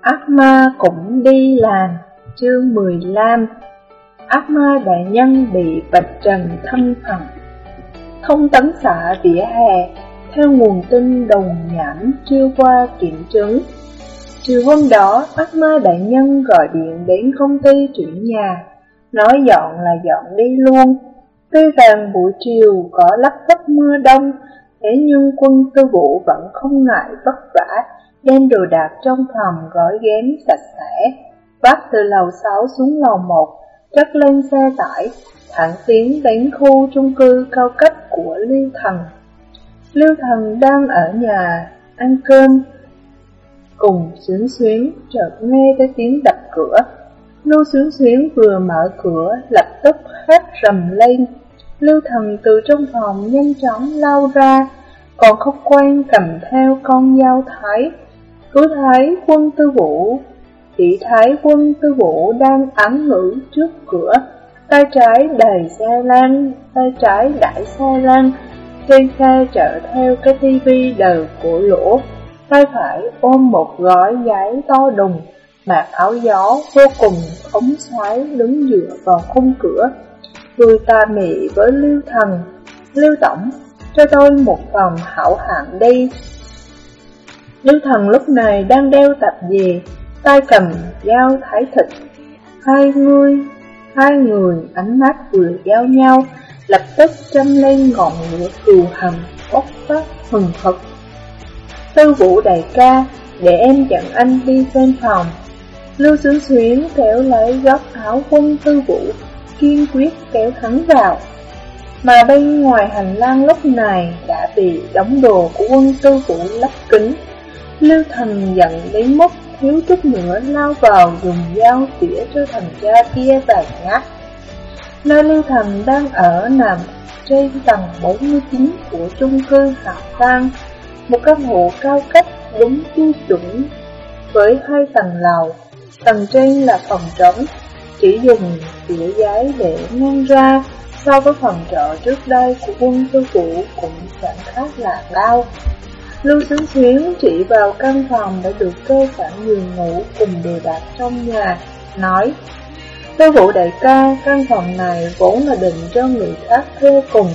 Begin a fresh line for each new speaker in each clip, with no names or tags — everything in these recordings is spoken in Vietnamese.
Ác ma cũng đi làm, chương 15 Ác ma đại nhân bị bạch trần thâm thần Thông tấn xã vỉa hè Theo nguồn tin đồng nhãn chưa qua kiểm chứng. Chiều hôm đó, ác ma đại nhân gọi điện đến công ty chuyển nhà. Nói dọn là dọn đi luôn. Tuy rằng buổi chiều có lắc vấp mưa đông Thế nhưng quân tư vụ vẫn không ngại vất vả đem đồ đạc trong phòng gói ghém sạch sẽ, vác từ lầu 6 xuống lầu 1, chất lên xe tải, thẳng tiến đến khu chung cư cao cấp của Lưu Thần. Lưu Thần đang ở nhà ăn cơm, cùng xuyến xuyến chợt nghe thấy tiếng đập cửa. Lưu xuyến xuyến vừa mở cửa, lập tức hét rầm lên. Lưu Thần từ trong phòng nhanh chóng lao ra, còn không quen cầm theo con dao thái cứ thấy quân tư vũ, Chỉ thấy quân tư vũ đang ắn ngữ trước cửa. Tay trái đầy xe lăn, Tay trái đẩy xe lăn. Trên xe chở theo cái tivi đầu của lỗ. Tay phải ôm một gói giấy to đùng, Mặc áo gió vô cùng khống xoáy đứng dựa vào khung cửa. Tôi ta mị với Lưu Thần. Lưu Tổng, cho tôi một phòng hảo hạng đi. Lưu thần lúc này đang đeo tạp dề, tay cầm dao thái thịt. Hai người, hai người ánh mắt vừa giao nhau, lập tức châm lên ngọn lửa cừu hầm, bốc phát hừng hực. Tư vũ đại ca, để em dẫn anh đi trên phòng. Lưu Xuyến Xuyến kéo lấy góc áo quân tư vũ, kiên quyết kéo hắn vào. Mà bên ngoài hành lang lúc này đã bị đóng đồ của quân tư vũ lấp kính. Lưu thần giận đến mức thiếu chút nữa lao vào dùng dao tỉa cho thằng cha kia vài nhát. Nơi lưu thần đang ở nằm trên tầng 49 của chung cư Hạc Sang, một căn hộ cao cấp đúng tiêu chuẩn với hai tầng lầu. Tầng trên là phòng trống, chỉ dùng tỉa giấy để ngăn ra so với phòng trọ trước đây của quân tư cũ cũng chẳng khác là bao. Lưu Xuyến Xuyến chỉ vào căn phòng đã được kê sẵn giường ngủ cùng đồ đạc trong nhà, nói Tư vụ đại ca, căn phòng này vốn là định cho người khác thuê cùng,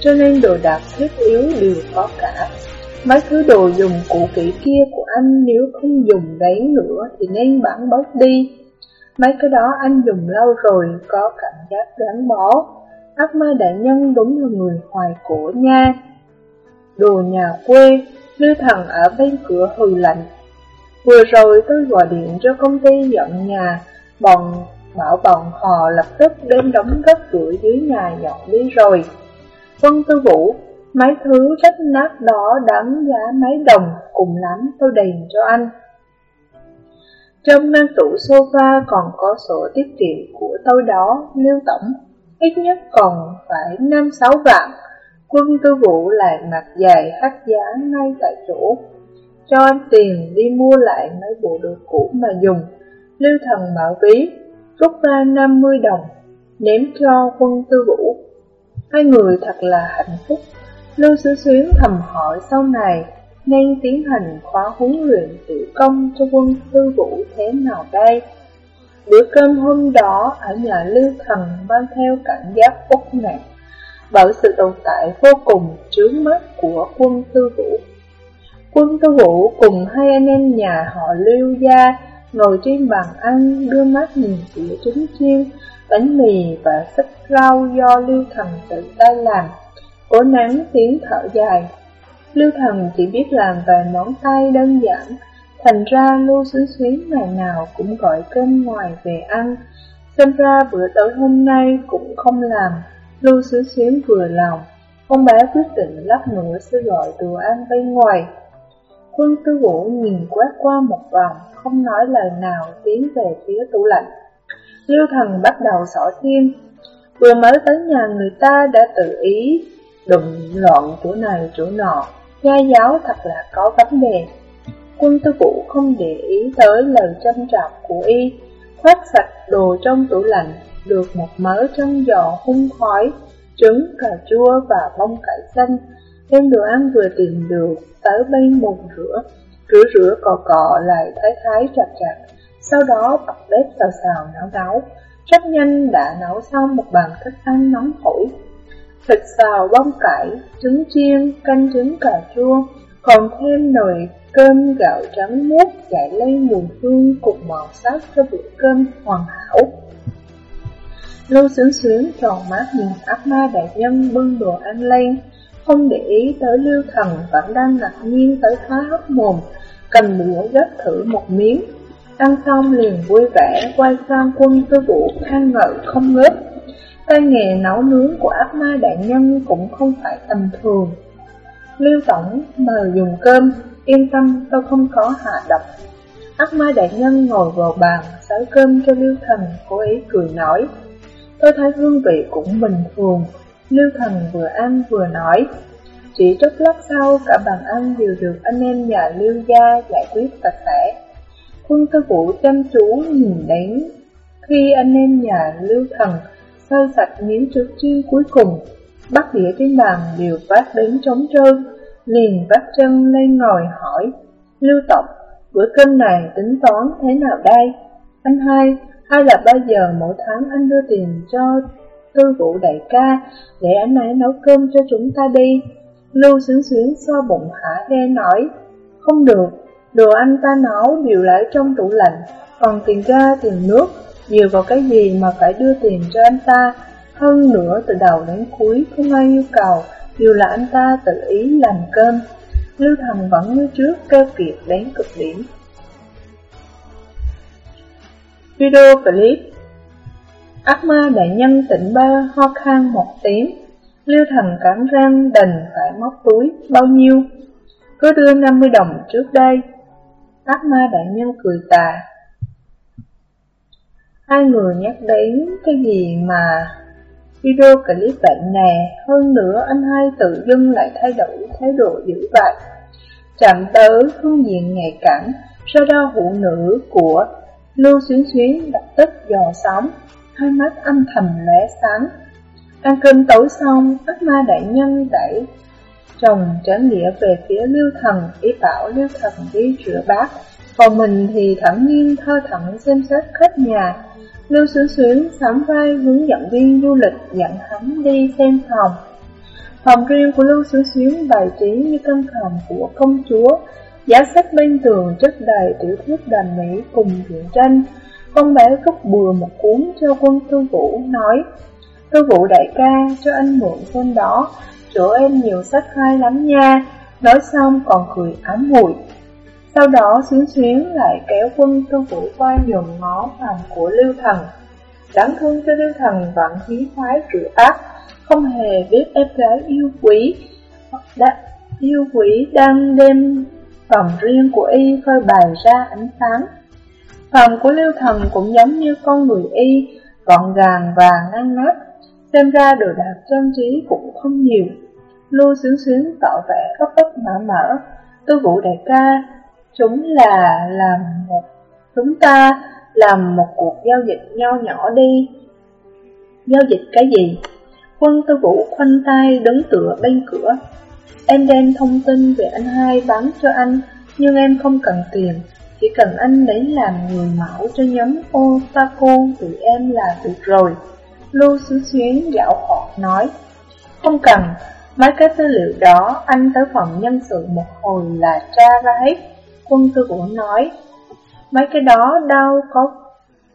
cho nên đồ đạc thiết yếu đều có cả. Mấy thứ đồ dùng cũ kỹ kia của anh nếu không dùng đấy nữa thì nên bán bớt đi. Mấy cái đó anh dùng lâu rồi, có cảm giác gắn bó. Ác ma đại nhân đúng là người hoài cổ nha. Đồ nhà quê, Lưu Thần ở bên cửa hừ lạnh. Vừa rồi tôi gọi điện cho công ty dọn nhà, bọn bảo bọn họ lập tức đem đóng gấp cửa dưới nhà dọn đi rồi. Vân Tư Vũ, mấy thứ rách nát đó đáng giá mấy đồng, cùng lắm tôi đền cho anh. Trong ngăn tủ sofa còn có sổ tiết kiệm của tôi đó, Lưu Tổng, ít nhất còn phải 5-6 vạn. Quân tư vụ lại mặt dài hắt giá ngay tại chỗ, Cho anh tiền đi mua lại mấy bộ đồ cũ mà dùng. Lưu thần mở ví, Rút ra 50 đồng, Ném cho quân tư vũ Hai người thật là hạnh phúc. Lưu Sứ Xuyến thầm hỏi sau này, Nên tiến hành khóa huấn luyện tự công cho quân tư vũ thế nào đây? Bữa cơm hôm đó ở nhà Lưu Thần mang theo cảm giác bất nạn bởi sự tồn tại vô cùng trướng mắt của quân tư vũ. Quân tư vũ cùng hai anh em nhà họ lưu gia ngồi trên bàn ăn đưa mắt nhìn phía trứng chiên, bánh mì và sách rau do lưu thần tự tay làm, cố nắng tiếng thở dài. Lưu thần chỉ biết làm vài món tay đơn giản, thành ra lưu xuyến xuyến ngày nào cũng gọi cơm ngoài về ăn, xem ra bữa tối hôm nay cũng không làm Lưu Xứ Xuyến vừa lòng, ông bé quyết định lát nữa sẽ gọi đồ ăn bên ngoài. Quân tư vũ nhìn quét qua một vòng, không nói lời nào tiến về phía tủ lạnh. Lưu thần bắt đầu xỏ tim, vừa mới tới nhà người ta đã tự ý, đụng loạn chỗ này chỗ nọ, gia giáo thật là có vấn đề. Quân tư vũ không để ý tới lời châm trọng của y, khoét sạch đồ trong tủ lạnh, được một mớ chân giò hung khói, trứng, cà chua và bông cải xanh. Thêm đồ ăn vừa tìm được, tới bên một rửa, rửa rửa cò cò lại thái thái chặt chặt, sau đó bật bếp xào xào nấu nấu. Rất nhanh đã nấu xong một bàn thức ăn nóng hổi. Thịt xào bông cải, trứng chiên, canh trứng cà chua, còn thêm nồi cơm gạo trắng muốt dậy lên mùi hương cùng màu sắc cho bữa cơm hoàn hảo. Lưu sướng sướng tròn mắt nhìn ác ma đại nhân bưng đồ ăn lên, không để ý tới lưu thần vẫn đang ngạc nhiên tới khá hốc mồm, cầm đũa gấp thử một miếng. Ăn xong liền vui vẻ quay sang quân tư vũ khen ngợi không ngớt. Tay nghề nấu nướng của ác ma đại nhân cũng không phải tầm thường. Lưu Tổng mời dùng cơm, yên tâm tôi không có hạ độc. Ác ma đại nhân ngồi vào bàn, xới cơm cho Lưu Thần, cố ý cười nói. Tôi thấy hương vị cũng bình thường, Lưu Thần vừa ăn vừa nói. Chỉ chốc lát sau, cả bàn ăn đều được anh em nhà Lưu Gia giải quyết sạch sẽ. Quân tư vũ chăm chú nhìn đến khi anh em nhà Lưu Thần sơ sạch miếng trước chi cuối cùng, bắt đĩa trên bàn đều phát đến trống trơn, liền bắt chân lên ngồi hỏi, Lưu Tộc, bữa cơm này tính toán thế nào đây? Anh hai, hay là bao giờ mỗi tháng anh đưa tiền cho tư vụ đại ca để anh ấy nấu cơm cho chúng ta đi? Lưu xuyến xuyến so bụng hả hê nói, không được, đồ anh ta nấu đều lại trong tủ lạnh, còn tiền ga tiền nước, nhiều vào cái gì mà phải đưa tiền cho anh ta. Hơn nữa từ đầu đến cuối không ai yêu cầu, đều là anh ta tự ý làm cơm. Lưu Thần vẫn như trước kêu kiệt đến cực điểm. Video clip Ác ma đại nhân tỉnh ba ho khan một tiếng. Lưu Thần cắn răng đành phải móc túi, Bao nhiêu? Cứ đưa 50 đồng trước đây. Ác ma đại nhân cười tà. Hai người nhắc đến cái gì mà Video clip bệnh nè, Hơn nữa anh hai tự dưng lại thay đổi thái độ dữ vậy Chạm tới phương diện nhạy cảm Sau đó hữu nữ của Lưu xuyến xuyến lập tức dò sóng Hai mắt âm thầm lóe sáng. Ăn cơm tối xong Ác ma đại nhân đẩy Chồng tránh nghĩa về phía Lưu Thần Ý bảo Lưu Thần đi rửa bát. Còn mình thì thẳng nhiên thơ thẳng xem xét khách nhà. Lưu Xuyến Xuyến sắm vai hướng dẫn viên du lịch dẫn hắn đi xem phòng. Phòng riêng của Lưu Xuyến Xuyến bài trí như căn phòng của công chúa, giá sách bên tường chất đầy tiểu thuyết đàn mỹ cùng truyện tranh. Con bé rút bừa một cuốn cho quân tư vũ nói, Tư vũ đại ca cho anh mượn xem đó, chỗ em nhiều sách hay lắm nha, nói xong còn cười ám mùi. Sau đó xuyến xuyến lại kéo quân tư vũ qua nhường ngó phòng của Lưu Thần. Đáng thương cho Lưu Thần vẫn khí khoái trữ ác, không hề biết em gái yêu quý, đã, yêu quý đang đem phòng riêng của y phơi bày ra ánh sáng. Phòng của Lưu Thần cũng giống như con người y, gọn gàng và ngăn nắp, xem ra đồ đạc trang trí cũng không nhiều. Lưu sướng sướng tỏ vẻ ấp ấp mở mở, tư vũ đại ca Chúng là làm một Chúng ta làm một cuộc giao dịch nho nhỏ đi Giao dịch cái gì? Quân tư vũ khoanh tay đứng tựa bên cửa Em đem thông tin về anh hai bán cho anh Nhưng em không cần tiền. Chỉ cần anh lấy làm người mẫu cho nhóm Otaku tụi em là được rồi. Lưu Xứ Xuyến dạo họ nói Không cần, mấy cái tư liệu đó anh tới phòng nhân sự một hồi là tra ra hết. Quân tư vũ nói, mấy cái đó đâu có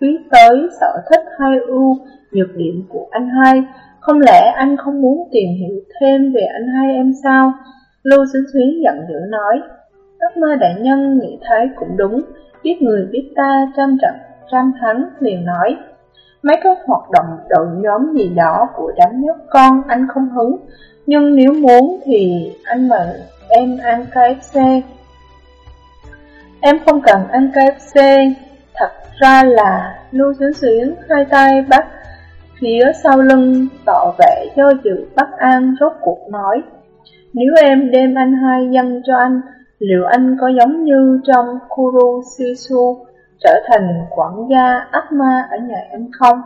quý tới sở thích hay ưu nhược điểm của anh hai, không lẽ anh không muốn tìm hiểu thêm về anh hai em sao? Lưu Xuyến Xuyến giận dữ nói, Ước mơ đại nhân nghĩ thấy cũng đúng, biết người biết ta trăm trận trăm thắng liền nói, mấy cái hoạt động đội nhóm gì đó của đám nhóc con anh không hứng, nhưng nếu muốn thì anh mời em ăn KFC Em không cần ăn KFC Thật ra là Lưu Xuyến Xuyến hai tay bắt phía sau lưng tỏ vẻ do dự bất an rốt cuộc nói Nếu em đem anh hai dân cho anh Liệu anh có giống như trong Kuru Sisu Trở thành quản gia ác ma ở nhà em không?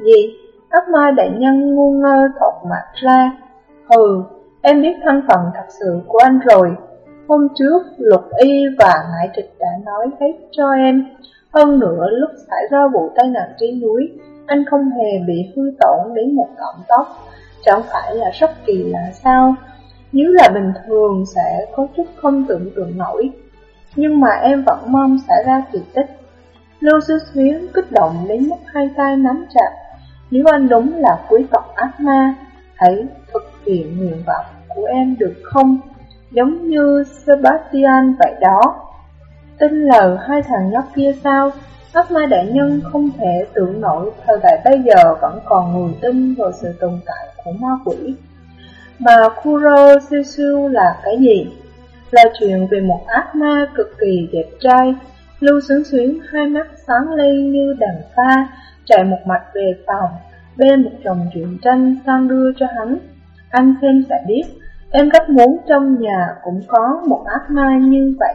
Gì? Ác ma đại nhân ngu ngơ thọt mặt ra Hừ, em biết thân phận thật sự của anh rồi Hôm trước, Lục Y và Ngải Trịch đã nói hết cho em. Hơn nữa, lúc xảy ra vụ tai nạn trên núi, anh không hề bị hư tổn đến một cọng tóc. Chẳng phải là sốc kỳ lạ sao? Nếu là bình thường sẽ có chút không tưởng tượng nổi. Nhưng mà em vẫn mong xảy ra kỳ tích. Lưu Sư Xuyến kích động đến mức hai tay nắm chặt. Nếu anh đúng là quý tộc ác ma, hãy thực hiện nguyện vọng của em được không? Giống như Sebastian vậy đó. Tin lời hai thằng nhóc kia sao? Ác ma đại nhân không thể tưởng nổi thời đại bây giờ vẫn còn người tin vào sự tồn tại của ma quỷ. Mà Kuro Sisu là cái gì? Là chuyện về một ác ma cực kỳ đẹp trai, lưu sướng xuyến hai mắt sáng lên như đàn pha, chạy một mạch về phòng, bê một chồng truyện tranh sang đưa cho hắn. Anh xem sẽ biết, em rất muốn trong nhà cũng có một ác ma như vậy,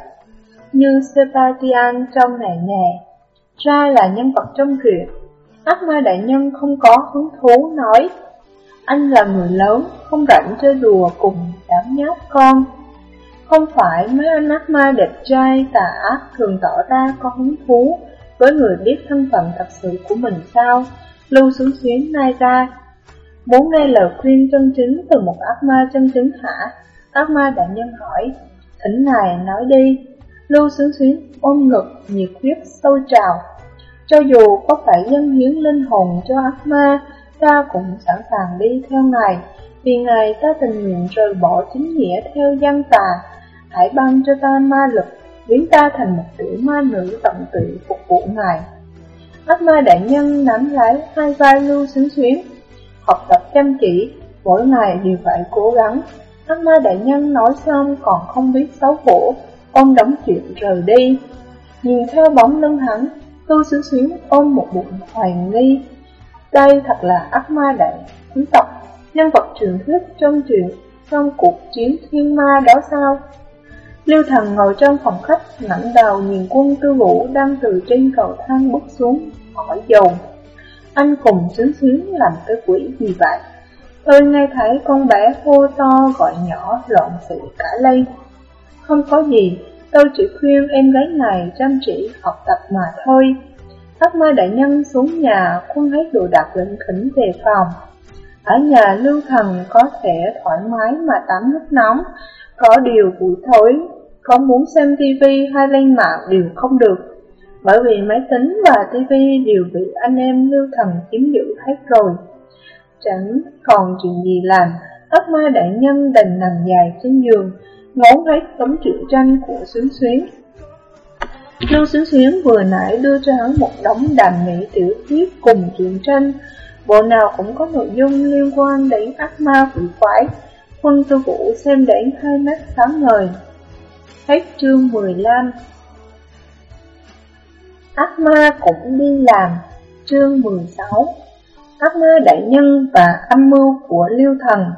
như Sebastian trong này nè. Ra là nhân vật trong truyện, ác ma đại nhân không có hứng thú nói, anh là người lớn, không rảnh chơi đùa cùng đám nhóc con. Không phải mấy anh ác ma đẹp trai tà ác thường tỏ ra có hứng thú với người biết thân phận thật sự của mình sao? Lưu xuống xuyến nai ra. Muốn nghe lời khuyên chân chính từ một ác ma chân chính hả? Ác ma đại nhân hỏi. Thỉnh ngài nói đi. Lưu xuống xuyến ôm ngực, nhiệt huyết sôi trào. Cho dù có phải dâng hiến linh hồn cho ác ma, ta cũng sẵn sàng đi theo ngài. Vì ngài ta tình nguyện rời bỏ chính nghĩa theo dân tà. Hãy ban cho ta ma lực, biến ta thành một tiểu ma nữ tận tụy phục vụ ngài. Ác ma đại nhân nắm lấy hai vai lưu xứng xuyến, học tập chăm chỉ, mỗi ngày đều phải cố gắng. Ác ma đại nhân nói xong còn không biết xấu hổ, ôm đóng chuyện rời đi. Nhìn theo bóng lưng hắn, lưu xứng xứ ôm một bụng hoài nghi. Đây thật là ác ma đại quý tộc, nhân vật truyền thuyết trong chuyện trong cuộc chiến thiên ma đó sao? Lưu Thần ngồi trong phòng khách, ngẩng đầu nhìn quân tư vũ đang từ trên cầu thang bước xuống, hỏi dồn. Anh cùng xứng xứ làm cái quỷ gì vậy? Tôi nghe thấy con bé hô to gọi nhỏ lộn xị cả lây. Không có gì, tôi chỉ khuyên em gái này chăm chỉ học tập mà thôi. Ác ma đại nhân xuống nhà, khuôn hết đồ đạc lệnh khỉnh về phòng. Ở nhà lưu thần có thể thoải mái mà tắm nước nóng, có điều buổi tối, có muốn xem tivi hay lên mạng đều không được, bởi vì máy tính và tivi đều bị anh em lưu thần chiếm giữ hết rồi. Chẳng còn chuyện gì làm, ác ma đại nhân đành nằm dài trên giường, ngốn hết tấm truyện tranh của Xuyến Xuyến. Lưu Xuyến Xuyến vừa nãy đưa cho hắn một đống đàm mỹ tiểu thuyết cùng truyện tranh, bộ nào cũng có nội dung liên quan đến ác ma quỷ quái, Quân tư vũ xem đến hai mắt sáng ngời. Hết chương 15 Ác ma cũng đi làm. Chương 16 Ác ma đại nhân và âm mưu của liêu thần.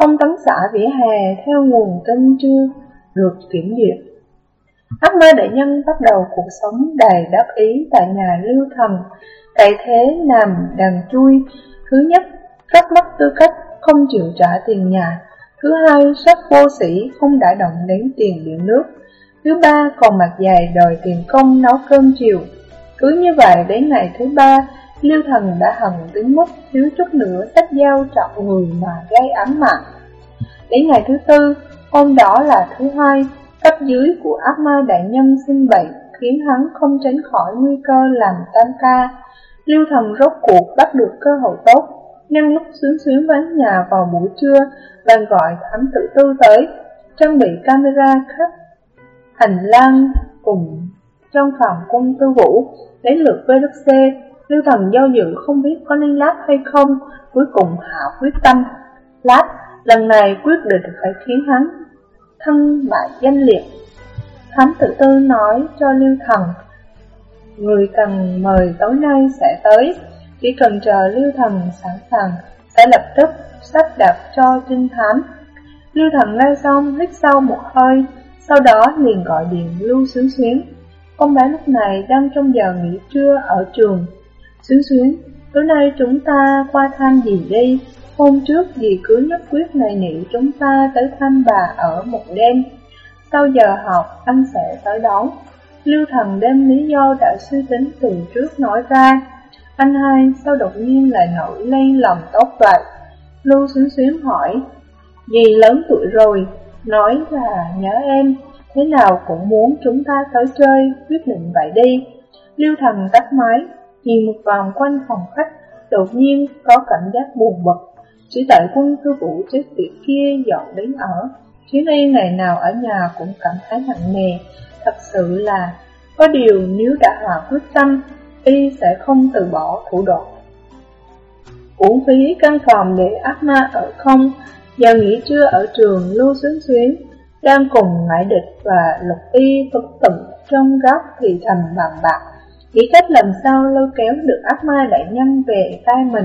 Thông tấn xã vỉa hè theo nguồn tin chưa được kiểm duyệt Ác ma đại nhân bắt đầu cuộc sống đầy đắc ý tại nhà lưu thần Tại thế nằm đàn chui Thứ nhất, rất mất tư cách không chịu trả tiền nhà. Thứ hai, sắc vô sĩ không đã động đến tiền điện nước. Thứ ba, còn mặt dài đòi tiền công nấu cơm chiều. Cứ như vậy đến ngày thứ ba, Liêu Thần đã hận đến mức thiếu chút nữa sách dao trọng người mà gây ám mạng. Đến ngày thứ tư, hôm đó là thứ hai, cấp dưới của ác ma đại nhân sinh bệnh khiến hắn không tránh khỏi nguy cơ làm tan ca. Liêu Thần rốt cuộc bắt được cơ hội tốt nhân lúc xuyến xuyến vắng nhà vào buổi trưa, bạn gọi thám tử tư tới, trang bị camera khắp hành lang cùng trong phòng quân tư vũ, đến lượt VLC, Lưu Thần do dự không biết có nên lát hay không, cuối cùng hạ quyết tâm. Lát, lần này quyết định phải khiến hắn thân bại danh liệt. Thám tự tư nói cho Lưu Thần, người cần mời tối nay sẽ tới, chỉ cần chờ Lưu Thần sẵn sàng, sẽ lập tức sắp đặt cho trinh thám. Lưu Thần nghe xong hít sâu một hơi, sau đó liền gọi điện Lưu Xuyến Xuyến. Con bé lúc này đang trong giờ nghỉ trưa ở trường. Xuyến Xuyến, tối nay chúng ta qua thăm gì đi? Hôm trước dì cứ nhất quyết này nị chúng ta tới thăm bà ở một đêm. sau giờ học anh sẽ tới đón. Lưu thần đem lý do đã suy tính từ trước nói ra. Anh hai sao đột nhiên lại nổi lên lòng tốt vậy? Lưu xuyến xuyến hỏi, dì lớn tuổi rồi, nói là nhớ em, thế nào cũng muốn chúng ta tới chơi, quyết định vậy đi. Lưu thần tắt máy, nhìn một vòng quanh phòng khách, đột nhiên có cảm giác buồn bực. Chỉ tại quân thư vụ chết tiệt kia dọn đến ở, chuyến đi ngày nào ở nhà cũng cảm thấy nặng nề. Thật sự là, có điều nếu đã hòa quyết tâm, y sẽ không từ bỏ thủ đoạn. Uổng phí căn phòng để ác ma ở không, giờ nghỉ trưa ở trường lưu xuyến xuyến, đang cùng ngại địch và lục y vật tận trong góc thì thầm bàn bạc, nghĩ cách làm sao lôi kéo được ác ma đại nhân về tay mình.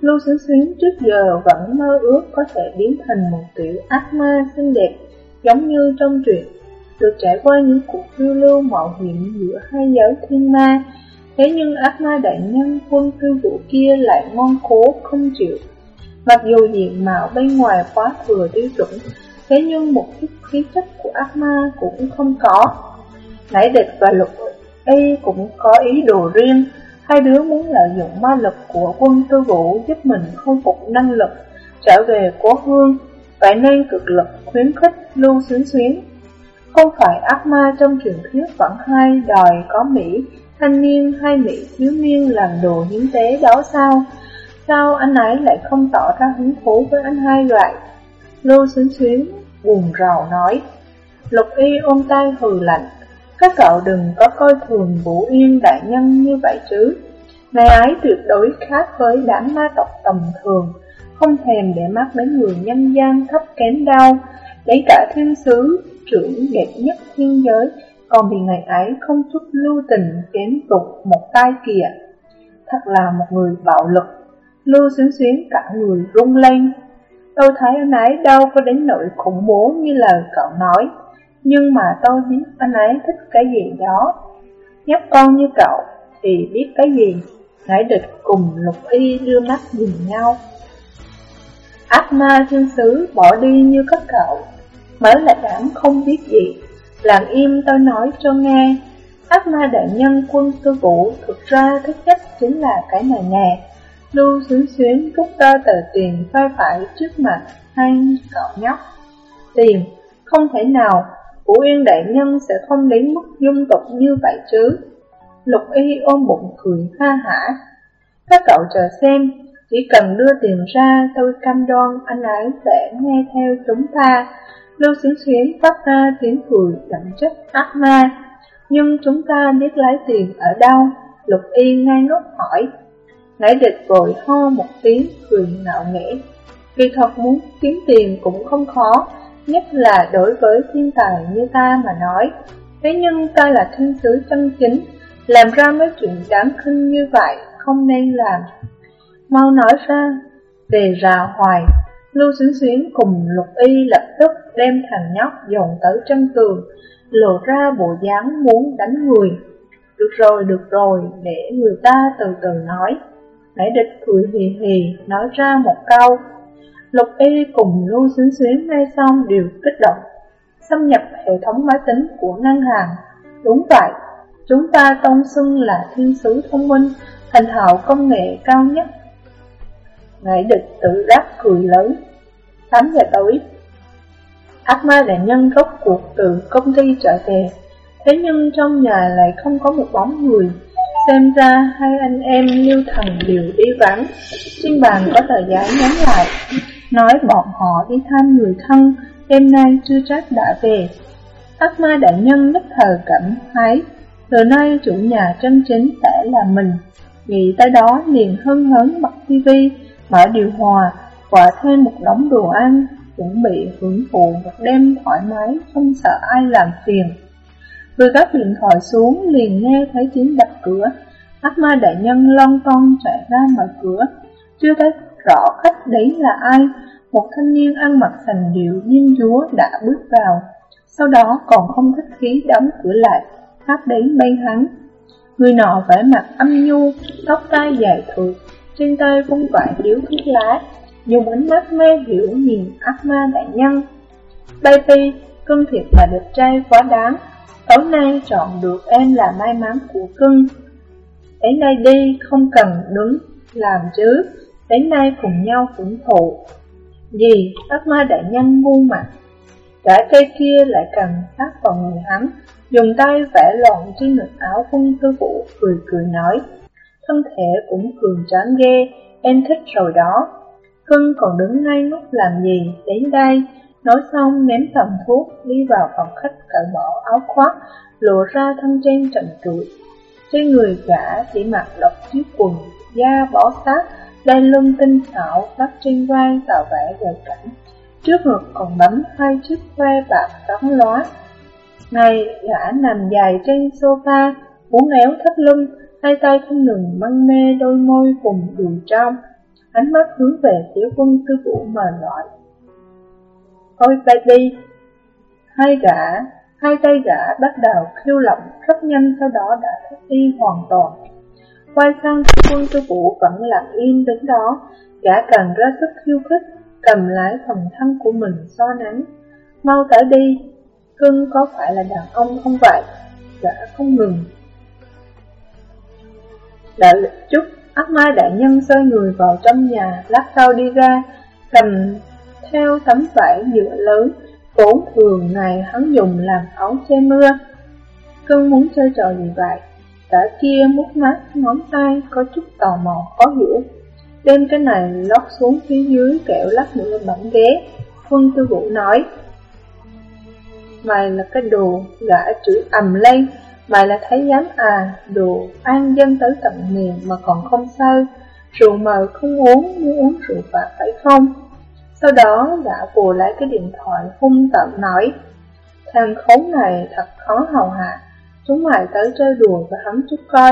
Lưu Xuyến Xuyến trước giờ vẫn mơ ước có thể biến thành một tiểu ác ma xinh đẹp, giống như trong truyện, được trải qua những cuộc phiêu lưu mạo hiểm giữa hai giới thiên ma. Thế nhưng ác ma đại nhân quân tư vũ kia lại ngon cố không chịu. Mặc dù diện mạo bên ngoài quá thừa tiêu chuẩn, thế nhưng một chút khí chất của ác ma cũng không có. Nãy địch và lục y cũng có ý đồ riêng, Hai đứa muốn lợi dụng ma lực của quân tư vũ giúp mình khôi phục năng lực, trở về cố hương, vậy nên cực lực khuyến khích lưu xuyến xuyến. Không phải ác ma trong truyền thuyết vẫn hay đòi có Mỹ, thanh niên hay Mỹ thiếu niên làm đồ hiến tế đó sao? Sao anh ấy lại không tỏ ra hứng thú với anh hai vậy? Lưu xuyến xuyến buồn rầu nói. Lục y ôm tay hừ lạnh, các cậu đừng có coi thường Vũ Yên đại nhân như vậy chứ. Nay ấy tuyệt đối khác với đám ma tộc tầm thường, không thèm để mắt đến người nhân gian thấp kém đau, lấy cả thiên sứ, trưởng đẹp nhất thiên giới, còn vì ngày ấy không chút lưu tình kém tục một tay kìa. Thật là một người bạo lực, lưu xuyến xuyến cả người rung lên. Tôi thấy anh ấy đâu có đến nỗi khủng bố như lời cậu nói. Nhưng mà tôi biết anh ấy thích cái gì đó. Nhóc con như cậu thì biết cái gì? Hải địch cùng lục y đưa mắt nhìn nhau. Ác ma thiên sứ bỏ đi như các cậu. Mới là đảm không biết gì. Lặng im tôi nói cho nghe. Ác ma đại nhân quân sư vũ Thực ra thích nhất chính là cái này nè. Lưu xuyến xuyến rút ra tờ tiền phai phải trước mặt hai cậu nhóc. Tiền, không thể nào của Yên đại nhân sẽ không đến mức dung tục như vậy chứ. Lục y ôm bụng cười ha hả. Các cậu chờ xem, chỉ cần đưa tiền ra tôi cam đoan anh ấy sẽ nghe theo chúng ta. Lưu xuyến xuyến phát ra tiếng cười đậm chất ác ma. Nhưng chúng ta biết lấy tiền ở đâu? Lục y ngay ngốc hỏi. Nãy địch vội ho một tiếng cười ngạo nghễ. Kỳ thật muốn kiếm tiền cũng không khó, nhất là đối với thiên tài như ta mà nói. Thế nhưng ta là thiên sứ chân chính, làm ra mấy chuyện đáng khinh như vậy, không nên làm. Mau nói ra, về rào hoài, Lưu Xuyến Xuyến cùng Lục Y lập tức đem thằng nhóc dồn tới chân tường, lộ ra bộ dáng muốn đánh người. Được rồi, được rồi, để người ta từ từ nói. Nãy địch cười hì hì, nói ra một câu, Lục Y cùng Lưu Xuyến Xuyến nghe xong đều kích động, xâm nhập hệ thống máy tính của ngân hàng. Đúng vậy, chúng ta tôn xưng là thiên sứ thông minh, thành thạo công nghệ cao nhất. Ngải địch tự đắc cười lớn. 8 giờ tối, ác ma đại nhân rốt cuộc từ công ty trở về, thế nhưng trong nhà lại không có một bóng người. Xem ra hai anh em lưu thần đều đi vắng, trên bàn có tờ giấy nhắn lại nói bọn họ đi thăm người thân, đêm nay chưa trách đã về. Ác ma đại nhân nhất thời cảm thấy, từ nay chủ nhà chân chính sẽ là mình. Nghĩ tới đó liền hân hấn bật tivi, mở điều hòa, quả thêm một đống đồ ăn, chuẩn bị hưởng thụ một đêm thoải mái, không sợ ai làm phiền. Vừa gác điện thoại xuống liền nghe thấy tiếng đập cửa, ác ma đại nhân lon ton chạy ra mở cửa, chưa thấy rõ khách đấy là ai, một thanh niên ăn mặc thành điệu diên chúa đã bước vào, sau đó còn không thích khí đóng cửa lại, hát đến bên hắn. Người nọ vẻ mặt âm nhu, tóc tai dài thượt, trên tay vung vải điếu thuốc lá, dùng ánh mắt mê hiểu nhìn ác ma đại nhân. Baby, cưng thiệt là đẹp trai quá đáng, tối nay chọn được em là may mắn của cưng. Đến đây đi, không cần đứng, làm chứ, đến nay cùng nhau hưởng thụ. Gì, ác ma đại nhân ngu mặt. Cả cây kia lại cầm sát vào người hắn, dùng tay vẽ loạn trên ngực áo quân tư vũ, cười cười nói. Thân thể cũng cường tráng ghê, em thích rồi đó. Cưng còn đứng ngay ngốc làm gì, đến đây. Nói xong ném tầm thuốc, đi vào phòng khách cởi bỏ áo khoác, lộ ra thân trên trần trụi. Trên người gã chỉ mặc độc chiếc quần, da bó sát, đai lưng tinh xảo vắt trên vai tạo vẻ gợi cảnh. Trước ngực còn bấm hai chiếc que bạc sáng lóa. Này, gã nằm dài trên sofa, uốn éo thắt lưng, hai tay không ngừng mân mê đôi môi cùng đùi trong. Ánh mắt hướng về tiểu quân tư vũ mà gọi. Ôi baby! Hai gã, hai tay gã bắt đầu khiêu lộng rất nhanh sau đó đã thoát đi hoàn toàn. Quay sang quân tư vũ vẫn lặng im đứng đó, gã cần ra sức khiêu khích, cầm lái phần thân của mình so nắng. Mau tới đi, cưng có phải là đàn ông không vậy? Gã không ngừng. Đợi chút, ác ma đại nhân xoay người vào trong nhà, lát sau đi ra, cầm theo tấm vải nhựa lớn, vốn thường ngày hắn dùng làm áo che mưa. Cưng muốn chơi trò gì vậy? Cả kia mút mắt ngón tay có chút tò mò khó hiểu. Đem cái này lót xuống phía dưới kẹo lắc nữa bản ghế. Quân tư vũ nói. Mày là cái đồ gã chữ ầm lên. Mày là thấy dám à, đồ an dân tới tận miền mà còn không sao. Rượu mờ không uống, muốn uống rượu phạt phải không? Sau đó gã vồ lấy cái điện thoại hung tợn nói. Thằng khốn này thật khó hầu hạ. Chúng mày tới chơi đùa và hấm chút coi.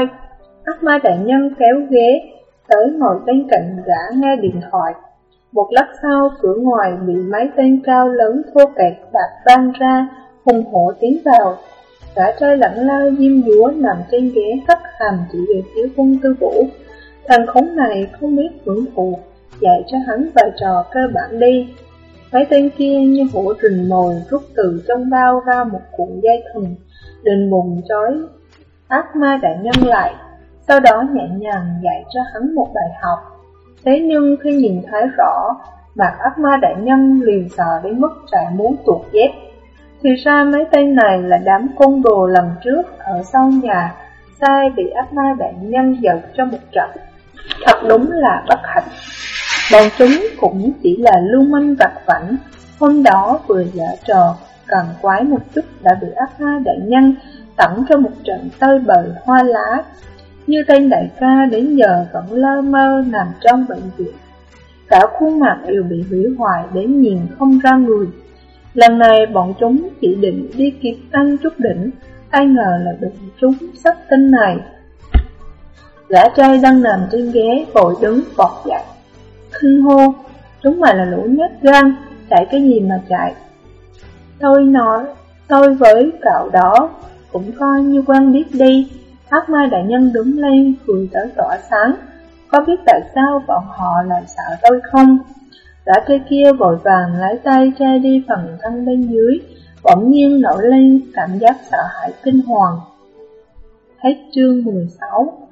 Ác ma đại nhân kéo ghế, tới ngồi bên cạnh gã nghe điện thoại. Một lát sau, cửa ngoài bị máy tên cao lớn thô kẹt đạp vang ra, hùng hổ tiến vào. Gã trai lẳng lơ diêm dúa nằm trên ghế hất hàm chỉ về phía quân tư vũ. Thằng khốn này không biết hưởng thụ, dạy cho hắn vài trò cơ bản đi. Mấy tên kia như hổ rình mồi rút từ trong bao ra một cuộn dây thừng, định bùng chói ác ma đại nhân lại, sau đó nhẹ nhàng dạy cho hắn một bài học. Thế nhưng khi nhìn thấy rõ, mặt ác ma đại nhân liền sợ đến mức chạy muốn tuột dép. Thì ra mấy tên này là đám côn đồ lần trước ở sau nhà, sai bị ác ma đại nhân giật cho một trận. Thật đúng là bất hạnh. Bọn chúng cũng chỉ là lưu manh vặt vảnh, hôm đó vừa giả trò, cần quái một chút đã bị ác ma đại nhân tặng cho một trận tơi bời hoa lá. Như tên đại ca đến giờ vẫn lơ mơ nằm trong bệnh viện. Cả khuôn mặt đều bị hủy hoại đến nhìn không ra người. Lần này bọn chúng chỉ định đi kịp tăng chút đỉnh, ai ngờ là đụng chúng sắp tinh này. Gã trai đang nằm trên ghế vội đứng bọt dậy. Khinh hô, chúng mà là lũ nhát gan, chạy cái gì mà chạy. Tôi nói, tôi với cậu đó cũng coi như quen biết đi. Ác ma đại nhân đứng lên, cười tới tỏa sáng. Có biết tại sao bọn họ lại sợ tôi không? Gã cây kia vội vàng lấy tay che đi phần thân bên dưới, bỗng nhiên nổi lên cảm giác sợ hãi kinh hoàng. Hết chương 16